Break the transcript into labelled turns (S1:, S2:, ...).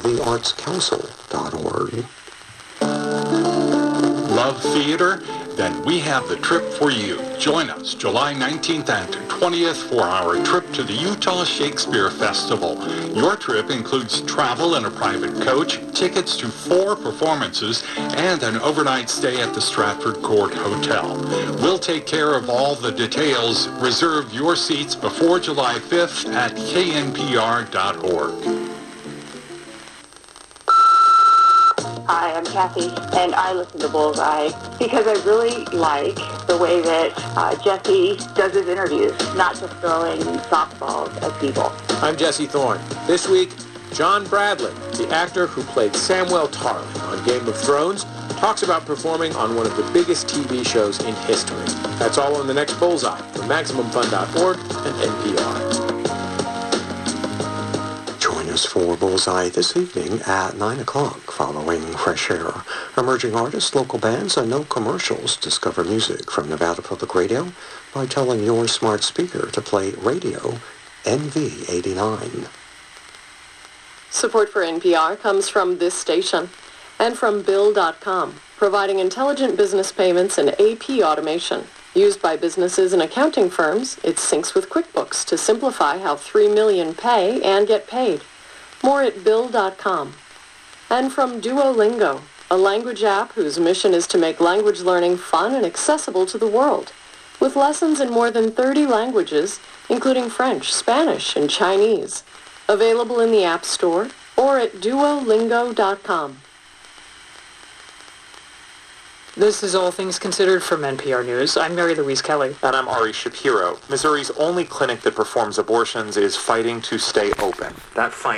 S1: theartscouncil.org.
S2: Love theater? Then we have the trip for you. Join us July 19th and 20th for our trip to the Utah Shakespeare Festival. Your trip includes travel in a private coach, tickets to four performances, and an overnight stay at the Stratford Court Hotel. We'll take care of all the details. Reserve your seats before July 5th at knpr.org.
S3: Hi, I'm Kathy, and I listen to Bullseye because I really like the way that uh, Jesse does his interviews, not just throwing softballs at people.
S4: I'm Jesse Thorne. This week, John Bradley, the actor who played Samwell Tarly on Game of Thrones, talks about performing on one of the biggest TV shows in history. That's all on the next Bullseye from MaximumFun.org and NPR.
S1: For Bullseye this evening at 9 o'clock following Fresh Air. Emerging artists, local bands, and no commercials discover music from Nevada Public Radio by telling your smart speaker to play Radio NV89.
S5: Support for NPR comes from this station and from Bill.com, providing intelligent business payments and AP automation. Used by businesses and accounting firms, it syncs with QuickBooks to simplify how 3 million pay and get paid. More at Bill.com. And from Duolingo, a language app whose mission is to make language learning fun and accessible to the world. With lessons in more than 30 languages, including French, Spanish, and Chinese. Available in the App Store or at duolingo.com.
S6: This is All Things Considered from NPR News. I'm Mary Louise Kelly.
S7: And I'm Ari Shapiro. Missouri's only clinic that performs abortions is fighting to stay open. That fight